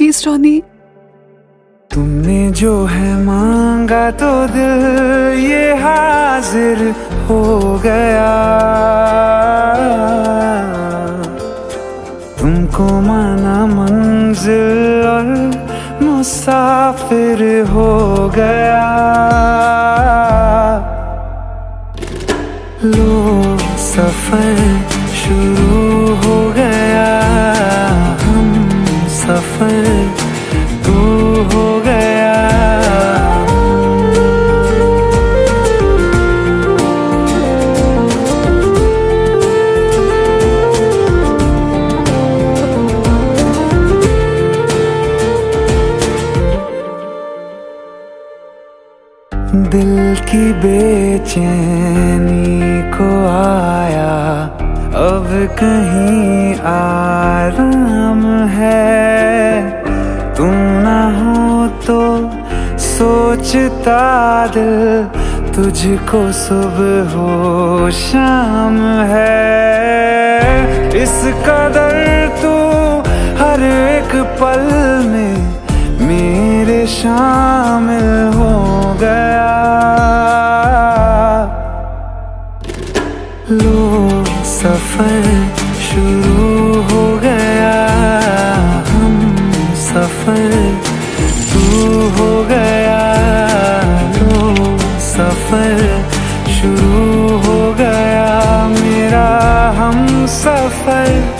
रोनी। तुमने जो है मांगा तो दिल ये हाजिर हो गया। तुमको माना मंजिल और मुसाफिर हो गया। लो सफ़र दिल की बेचैनी को आया। अब कहीं आराम है। तुम ना हो तो सोचता दिल तुझको सुबह हो शाम है। इस कदर तू हर एक पल में मेरे शामिल हो। सफ़र शुरू हो गया। हम सफ़र शुरू हो गया। लो सफ़र शुरू हो गया। मेरा हम सफ़र